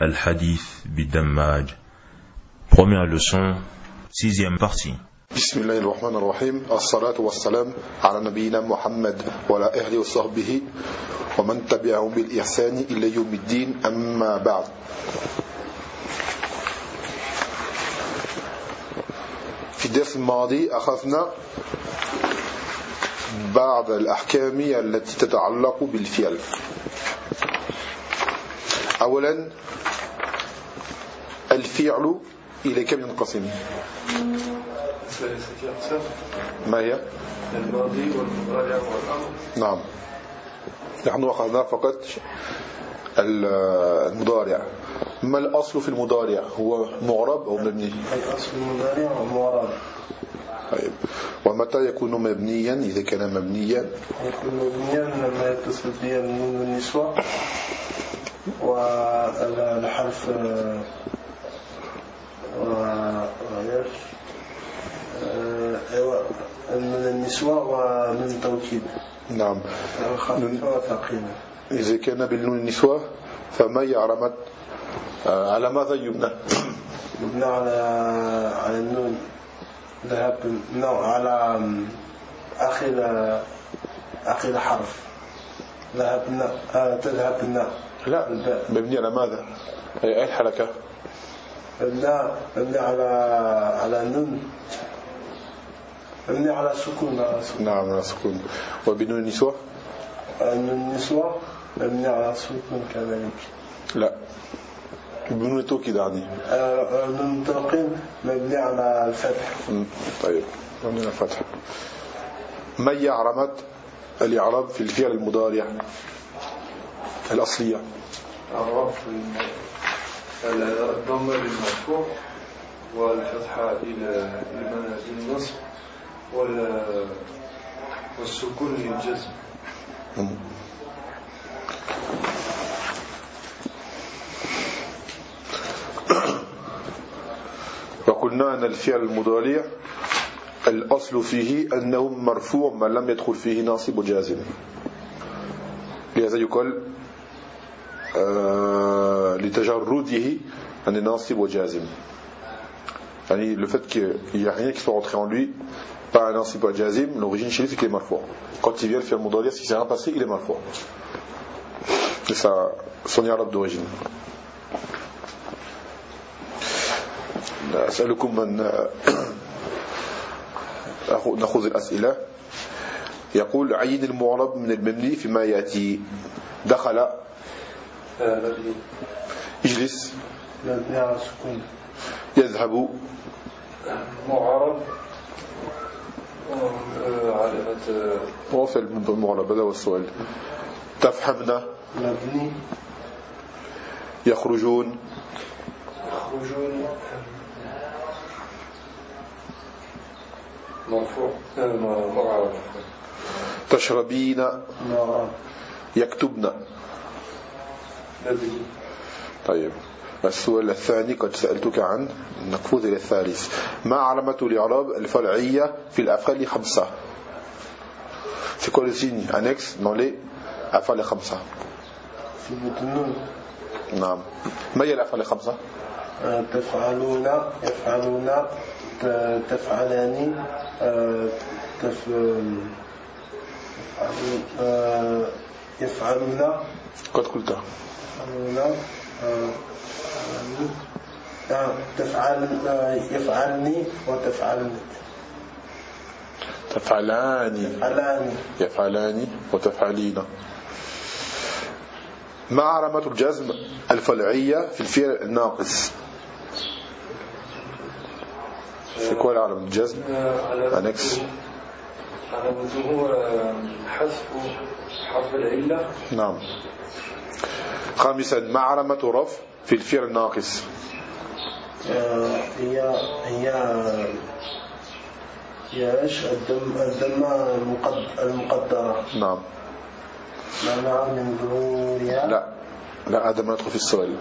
Al-Hadith Bidammaj. Première leçon, sixième partie. بسم الله الرحمن الرحيم الصلاة والسلام على نبينا محمد وعلى أهله وصحبه ومن تبعهم بالإحسان إلى يوم الدين أما بعد في الدرس الماضي أخذنا بعض الأحكام التي تتعلق بالفعل أولا الفعل إلى كم ينقسم ما هي؟ الماضي والمضارع والأمر. نعم. نحن أخذنا فقط المضارع. ما الأصل في المضارع؟ هو معرب أو مبني؟ الأصل المضارع والمعرب طيب. ومتى يكون مبنيا؟ إذا كان مبنيا. يكون مبنيا لما يتصل به النون والنسوة والحرف وغير من النسوة ومن توكيد. نعم. خفيفة وثقيلة إذا كان بالنون النسوة فما يعرمت آه، على ماذا يبنى؟ مبنى على على النون. ذهب non على آخر آخر حرف. ذهبنا آه، تذهبنا لا مبني على ماذا؟ أي الحركة لا مبني على على النون. مبني على سكون على سكون. نعم على سكون. وبالنون النسوة النون النسوة مبني على سكون كذلك. لا. بنون التوكيد يعني. آه، النون التوقين مبني على الفتح. طيب. عندنا الفتح ما هي علامات الإعراب في الفعل المضارع الأصلية؟ الرفع الضمة للمرفوع والفتحة إلى للنصب وال- والسكون للجزم. وقلنا أن الفعل المضارع الأصل فيه أنه مرفوع ما لم يدخل فيه ناصب وجازم لهذا يقال آه لتجرده أن ناصب وجازم يعني le fait qu'il n'y a rien qui soit rentré en lui pas un nansib ou un jazim l'origine chez lui c'est qu'il est marfou quand il vient le faire moudariya si c'est rien passé il est marfou c'est ça son arabe d'origine أسألكم من نأخذ الأسئلة يقول عين المعرب من المبني فيما يأتي دخل مبني يجلس. مبني على سكون. يذهب. معرب علامة هو في المعرب هذا هو السؤال. تفهمنا مبني. يخرجون. يخرجون. مرفوع. آه، معرب تشربين. معرب يكتبن. طيب. السؤال الثاني قد سألتك عن نقفز إلى الثالث ما علامة الإعراب الفرعية في الأفعال خمسة؟ C'est quoi le signe annexe dans les أفعال خمسة. في نعم. ما هي الأفعال الخمسة آه، تفعلون يفعلون تفعلان آه، تف... يفعلون آه، يفعلون. قد قلت يفعلون آه، آه، تفعل آه، يفعلني وتفعلني. تفعلان يفعلان يفعلان وتفعلين. ما علامة الجزم الفرعية في الفعل الناقص؟ quoi la علامة الجزم. Annexe. علامته حذف حرف العلة. نعم. خامسا ما علامة رفع في الفعل الناقص. آه، هي هي هي إيش؟ الدم الدمة المقد- المقدرة. نعم. معناها من ظهورها لا لا هذا ما يدخل في السؤال.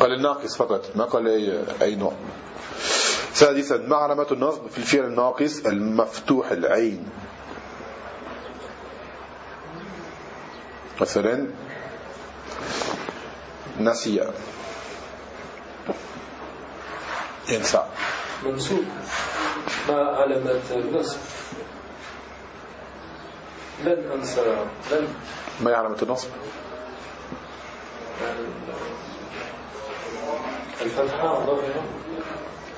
قال الناقص فقط ما قال أي, أي نوع. سادسا ما علامة النصب في الفعل الناقص المفتوح العين. مثلا نسي ينسى منصوب ما علامة النصب. لن أنسى. لن. ما هي علامة النصب؟ الفتحة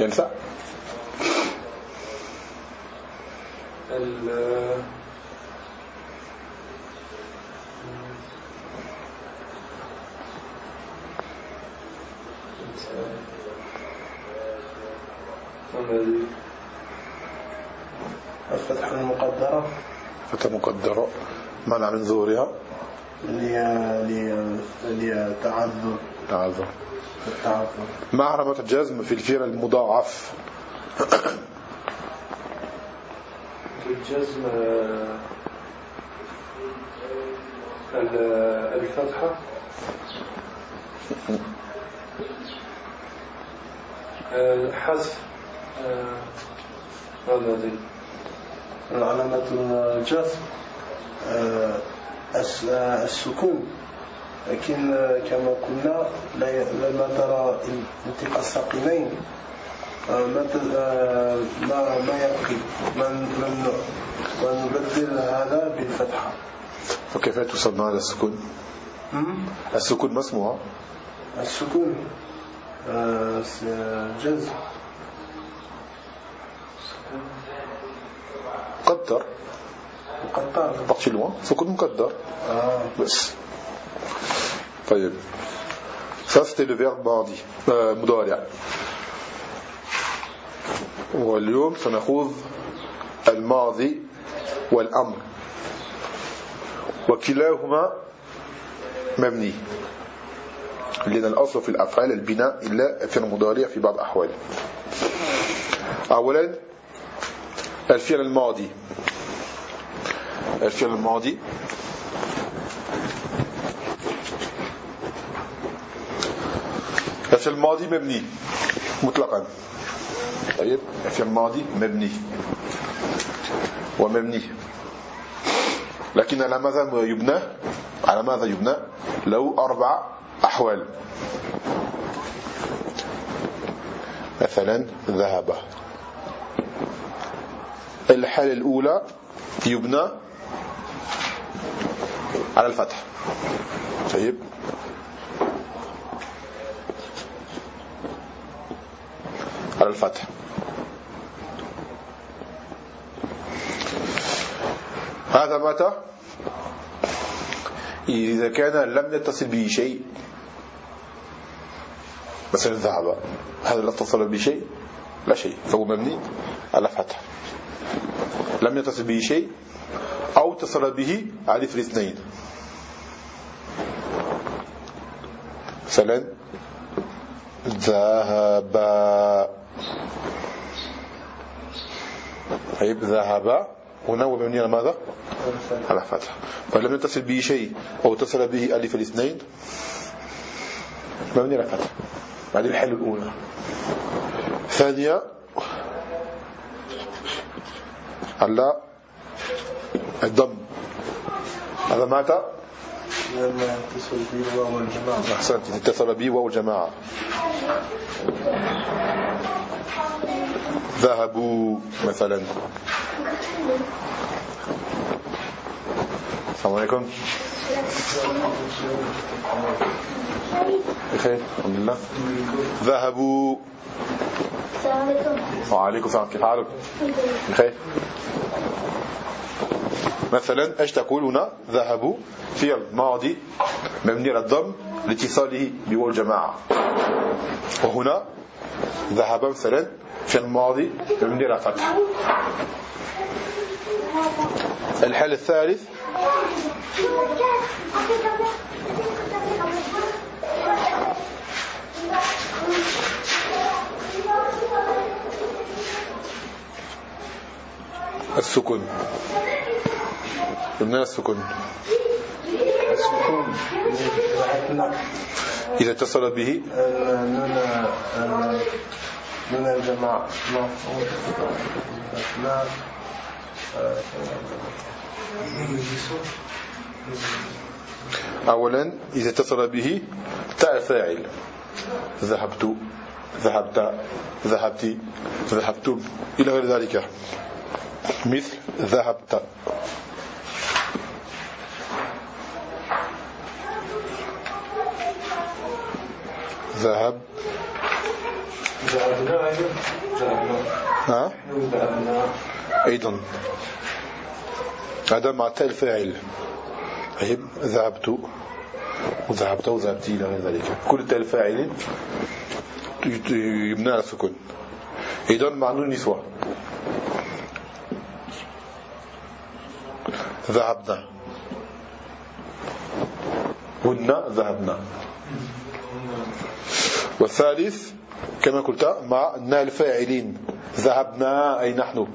ينسى. ال الذي الفتحة المقدرة. فتى مقدرة منع من ظهورها. اللي اللي اللي تعذر. تعذر التعذر ما علامة الجزم في الفعل المضاعف. الجزم ال- الفتحة. حذف ماذا ذي علامة الجزم آه، آه، السكون. لكن آه، كما قلنا لما ترى التقاء الساقين ما ما يبقي. من من ونبدل هذا بالفتحة. وكيف تصنع على السكون؟ السكون ما اسمها؟ السكون جزم قدر مقطع بقتي لوان سكون مقدر آه. بس طيب. Ça c'était le verbe ماضي آه، مضارع واليوم سنخوض الماضي والأمر. وكلاهما مبني. لأن الأصل في الأفعال البناء إلا في المضارع في بعض أحواله أولا الفعل الماضي. الفعل الماضي. الفعل الماضي مبني. مطلقا. طيب. الفعل الماضي مبني. ومبني. لكن على ماذا يبنى؟ على ماذا يبنى؟ له أربع أحوال. مثلا ذهب. الحالة الأولى يبنى على الفتح. طيب. على الفتح. هذا متى؟ إذا كان لم يتصل به شيء. مثلا ذهب. هذا لا اتصل به شيء لا شيء. فهو مبني على فتح. لم يتصل به شيء أو اتصل به ألف الاثنين. مثلا ذهب. طيب ذهب. هنا هو مبني على ماذا؟ على فتح فلم يتصل به شيء أو اتصل به ألف الاثنين مبني على فتح هذه الحالة الأولى. ثانية على الضم هذا مات؟ أحسنت. اتصل به واو الجماعة. ذهبوا مثلا. السلام عليكم. بخير الحمد لله. ذهبوا السلام عليكم. وعليكم السلام. كيف حالك؟ بخير. مثلا إيش تقول هنا؟ ذهبوا في الماضي مبني على الضم لاتصاله بواو الجماعة وهنا ذهب مثلا في الماضي مبني على فتح. الحال الثالث. السكون. قلنا السكون. السكون. إذا اتصل به. نون الجماعة لا أولا إذا اتصل به تاء فاعل ذهبت ذهبت ذهبت ذهبتم إلى غير ذلك. مثل ذهبت ذهب. ذهبنا أيضا ذهبنا أيضا. هذا مع تاء الفاعل طيب ذهبت. وذهبت وذهبت إلى غير ذلك. كل تاء الفاعل يبنى على السكون. أيضا مع نون النسوة ذهبنا. هن ذهبنا. والثالث كما قلت مع نا الفاعلين. ذهبنا أي نحن.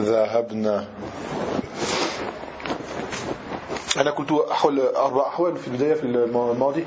ذهبنا. أنا قلت أحوال أربع أحوال في البداية في الماضي.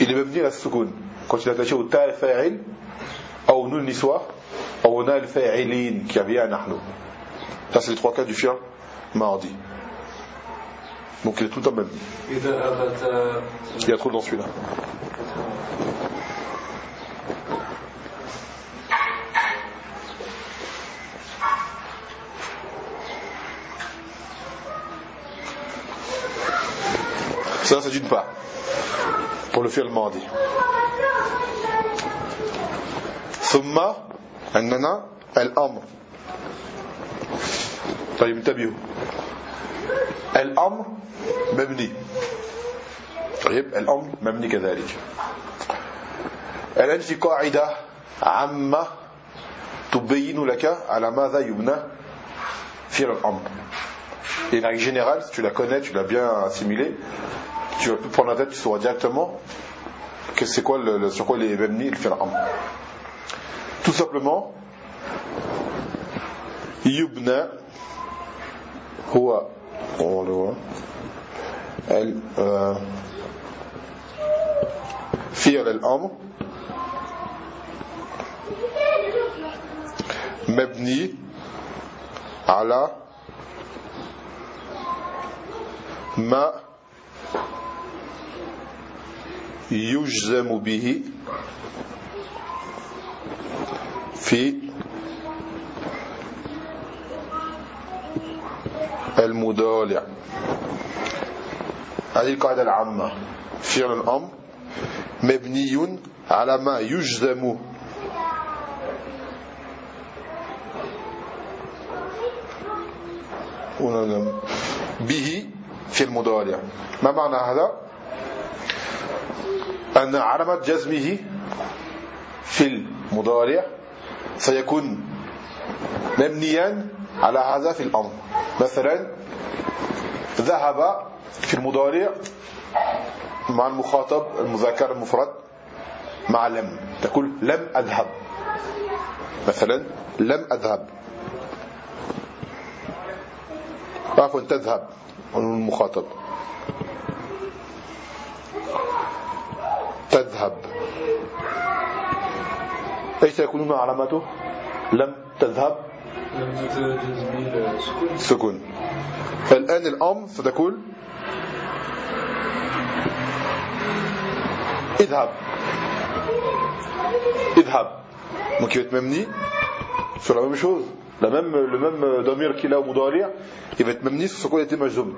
il est même dit à Soukoun. Quand il est attaché au ta al-fa'il, au nun niswa, au na al-fa'ilin, qui avait un nahnu. Ça, c'est les trois cas du fiat mardi. Donc il est tout en même. Il y a trop dans celui-là. Ça, c'est d'une part. Pour le fi'l mardi. ثم عندنا الأمر طيب انتبهوا الأمر مبني طيب الأمر مبني كذلك الآن في قاعدة عامة تبين لك على ماذا يبنى فعل الأمر Et une règle générale, si tu la connais, tu l'as bien assimilée, tu vas plus prendre la tête, tu sauras directement que c'est quoi le, le- sur quoi il est mabni le fi'l amr. Tout simplement, يبنى هو هو اللي هو ال- آه، فعل الأمر مبني على ما يجزم به في المضارع هذه القاعدة العامة. فعل الأمر مبني على ما يجزم. به في المضارع. ما معنى هذا؟ أن علامة جزمه في المضارع سيكون مبنيا على هذا في الأمر. مثلا ذهب في المضارع مع المخاطب المذكر المفرد مع لم تقول لم أذهب. مثلا لم أذهب. عفوا تذهب. المخاطب. تذهب إيش سيكون علامته لم تذهب سكون فالآن الأمر ستقول اذهب اذهب donc il sur la même chose la même, le même damir qu'il a au mudari' il va être mamni sur ce qu'on était majzoum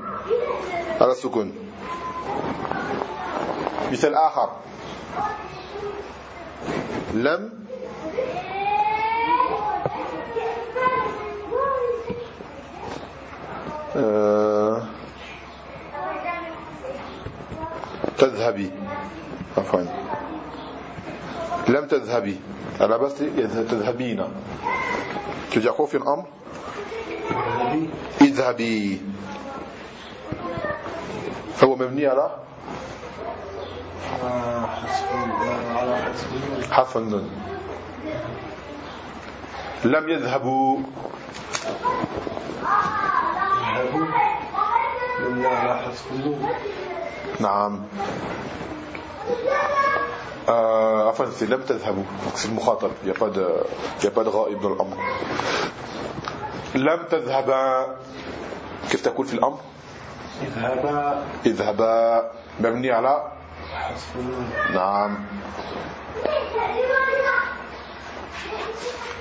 على السكون مثال آخر. لم آه، تذهبي. عفوا. لم تذهبي. على بس تذهبين. تجي في الأمر اذهبي. هو مبني على النون لم يذهبوا. نعم. آه عفوا c'est لم تذهبوا. c'est le مخاطب il n'y a pas de il y a pas de غائب dans الأمر. لم تذهبا كيف تقول في الأمر؟ اذهبا. اذهبا. مبني على نعم.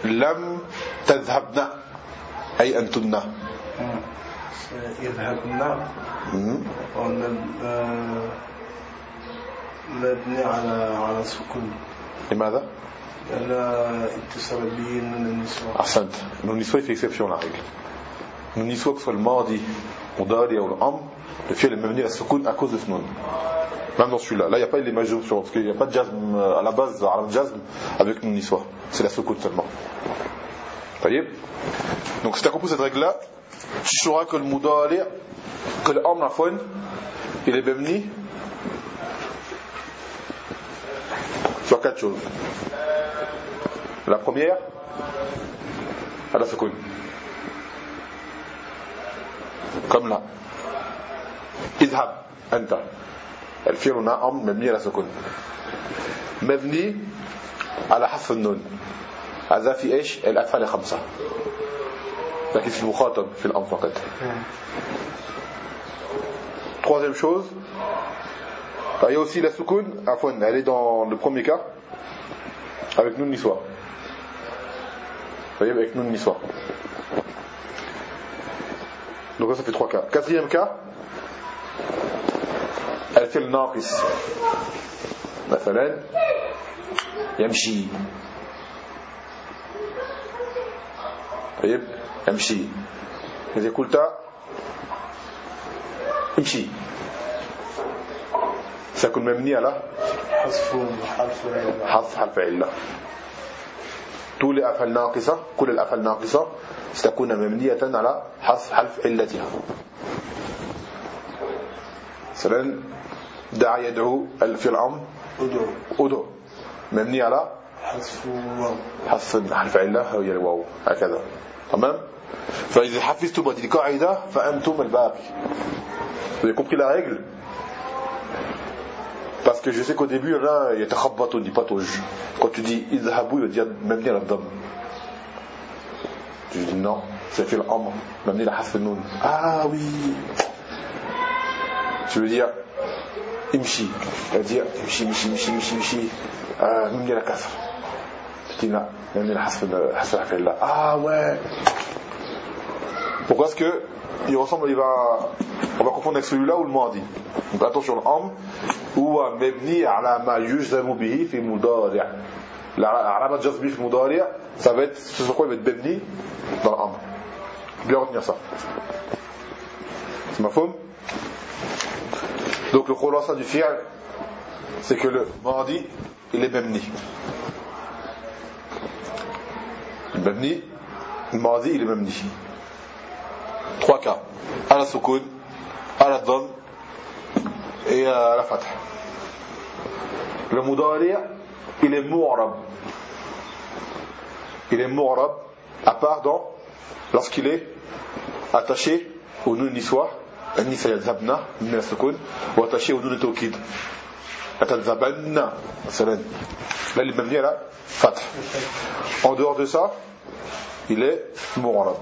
لم تذهبنا أي انتن يذهبنا ونبني آه، على على سكون. لماذا؟ لأن اتصال بي من النسوة. أحسنت. من النسوة في إكسبشن العقل من النسوة في الماضي مداري أو الأمر في المبني السكون أكوز فنون Même dans celui-là. Là, il n'y a pas les majeurs, parce qu'il n'y a pas de jazm euh, à la base, al jazm avec une histoire. C'est la secoute seulement. voyez Donc, si tu as compris cette règle-là, tu sauras que le mudari, que l'homme la faune, il est béni sur quatre choses. La première, à la seconde. Comme là. Idhab, anta. الفعل هنا أمر مبني على سكون مبني على حذف النون هذا في ايش الأفعال خمسة لكن في المخاطب في الأمر فقط troisième chose il y a aussi la soukoun Afwan, elle est dans le premier cas avec nous niswa vous voyez, avec nous niswa. Donc ça, ça fait trois cas. Quatrième cas, le naqis. مثلا يمشي؟ طيب يمشي. إذا قلت امشي سيكون مبني على حذف. حذف حرف علة tous les أفعال ناقصة كل الأفعال ناقصة ستكون مبنية على حذف حرف علتها. مثلا دعا يدعو في الأمر ادعو أدعو مبني على حذف واو حذف حرف علة هي الواو هكذا تمام فإذا حفظتم هذه القاعدة فأنتم الباقي Vous avez compris la règle Parce que je sais qu'au début, là, il y a takhabbat, on dit pas touj. Quand tu dis idhabu, il va dire même la dam. Tu dis non, c'est fait l'amr, même la haf noun. Ah oui. Tu veux dire imshi. Il va dire imshi, imshi, imshi, imshi, imshi. Ah, même la kasr. Non, même la haf haf là. Ah ouais. Pourquoi est-ce que il ressemble, il va, on va confondre avec celui-là ou le mardi. Donc attention, l'amr, هو مبني على ما يجزم به في المضارع علامة جزم في المضارع ça va être ce sur quoi il va être مبني dans l'amr bien retenir ça c'est ma femme Donc le khulasa du fi'al, c'est que le mardi, il est mabni. Le mabni, le mardi, il est mabni. Trois cas. À la soukoun, à la dom et à la fatah. Le mudari, il est mu'arab. Il est mu'arab, à part dans, lorsqu'il est attaché au nun النساء يذهبن من السكون au nun التوكيد يتذهبن مثلا là il est مبني على فتح en dehors de ça il est mu'rab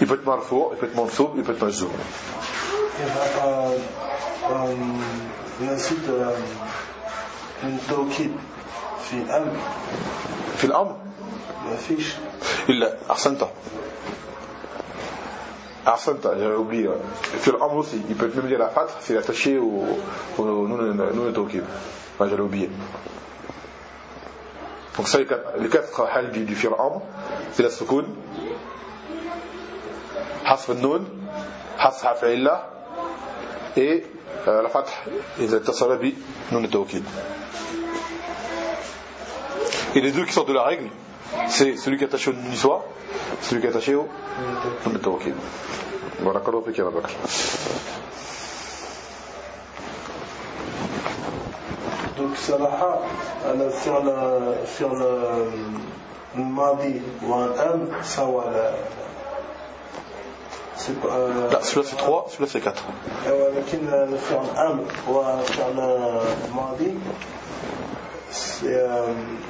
il peut être marfou il peut être mansoub il peut être نزيد آم، من توكيد في أم في الأمر ما فيش إلا أحسنت أحسنت j'avais oublié الأمر aussi il peut même dire la fatha c'est attaché au, au nun التوكيد Ah, j'allais oublier. Donc ça, les quatre, les quatre hal du, du fi'l amr, c'est la soukoun, النون حذف حرف العلة et euh, la fath إذا اتصل بنون التوكيد et les deux qui sortent de la règle c'est celui qui est attaché au niswa celui qui est attaché au nun التوكيد بارك الله فيك يا بكر دونك صراحة أنا الفعل الفعل الماضي والآن سواء لا celui-là c'est 3 celui-là c'est 4 ولكن الفعل الأمر والفعل الماضي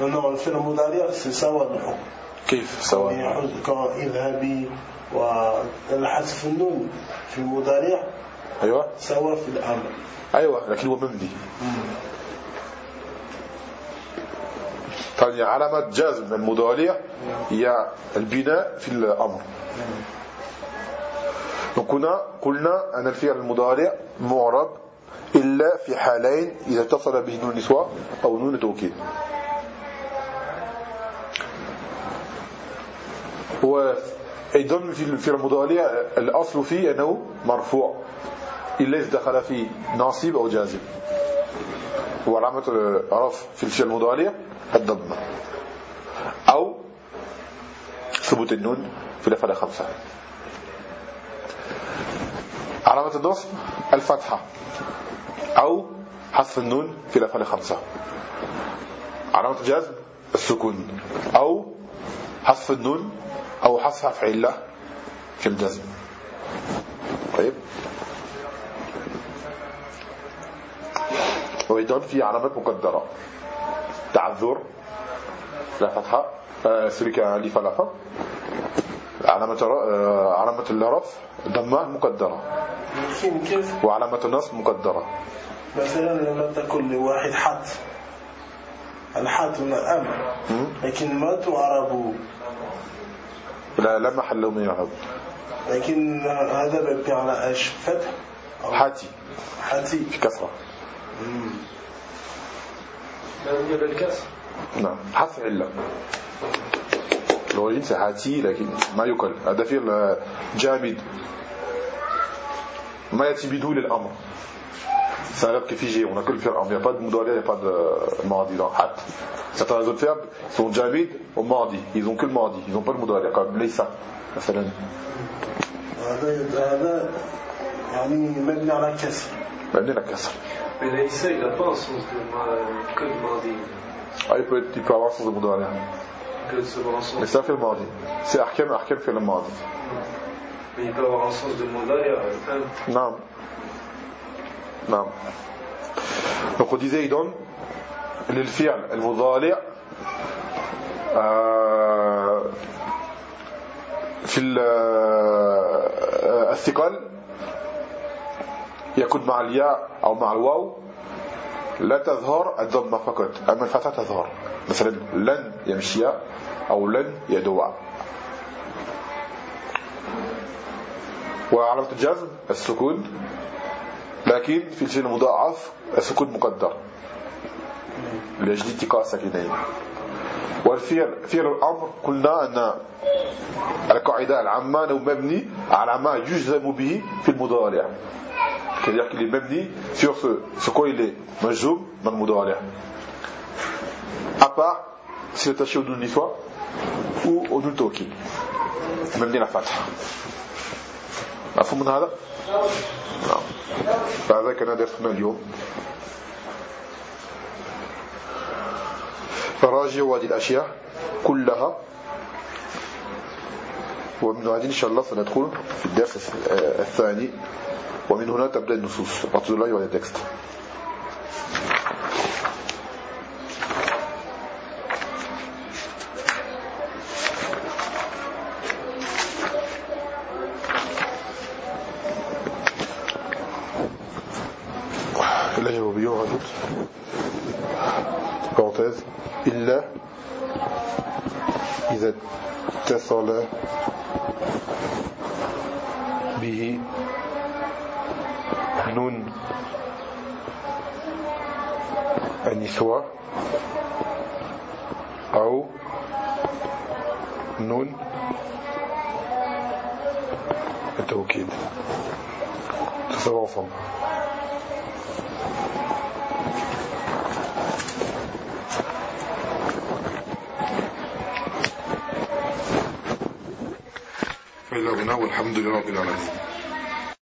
non الفعل المضارع سواء الحكم كيف سواء؟ كان اذهبي والحذف النون في المضارع أيوه. سواء في الامر أيوه لكن هو مبني. طيب علامة جازم المضارع هي البناء في الأمر. وكنا قلنا أن الفعل المضارع معرب إلا في حالين إذا اتصل به نون نسوة أو نون توكيد. وأيضا في المضارع الأصل فيه أنه مرفوع إلا إذا دخل فيه ناصب أو جازم. وعلامة الرفع في الفعل المضارع الضمة أو ثبوت النون في الأفعال خمسة. علامة النصب الفتحة. أو حذف النون في الأفعال خمسة علامة الجزم السكون. أو حذف النون أو حذف حرف علة في الجزم. طيب. وأيضا في علامات مقدرة. تعذر لا فتحة. آه، qui a un alif à la fin علامة آه، علامة الرفع ضمة مقدرة. لكن كيف؟ وعلامة النصب مقدرة. مثلا لما تقول لواحد حط الحط من الأمر مم. لكن ما تعرب لا لا محل له من الإعراب لكن هذا مبني على إيش؟ فتح؟ حاتي. حتي كسرة. مبنية بالكسر. نعم. حذف علة. L'origine c'est hati لكن ما يكل هذا فعل جامد ما يأتي بدون الأمر C'est un verbe qui est figé, on n'a que le verbe. Il n'y a pas de mudari, il n'y a pas de mardi dans hat. Certains autres verbes sont jamid au mardi. Ils n'ont que le mardi, ils n'ont pas le mudari, comme laysa. مثلا هذا هذا يعني مبني على كسر مبني على الكسر. Mais Laïssa, il n'a pas un sens de de mardi, Ah, il peut, il peut avoir mudari. que de un sens. Mais ça fait le mardi. C'est ahkam, ahkam fait le mardi. Mais il peut avoir un sens de modaya. Non. Non. Donc on disait إذن للفعل المضارع آه، في ال- آه، الثقل يكون مع الياء أو مع الواو لا تظهر الضمة فقط أما الفتحة تظهر مثلا لن يمشي أو لن يدوع وعلامة الجزم السكون لكن في الفعل المضاعف السكون مقدر. لأجل اتقاء ساكنين. والفعل فعل الأمر قلنا أن القاعدة العامة أنه مبني على ما يجزم به في المضارع. C'est-à-dire qu'il est majzoum dans le mudari' à part si attaché au nun niswa ou au nun tawkid mabni la fatha مفهوم هذا؟ نعم فهذا كان درسنا اليوم فراجعوا هذه الأشياء كلها ومن هذه إن شاء الله سندخل في الدرس الثاني ومن هنا تبدأ النصوص à partir de là on rajoute parenthèse. إلا إذا اتصل به نون النسوة أو نون التوكيد. تصرفهم فإلا هنا والحمد لله رب العالمين.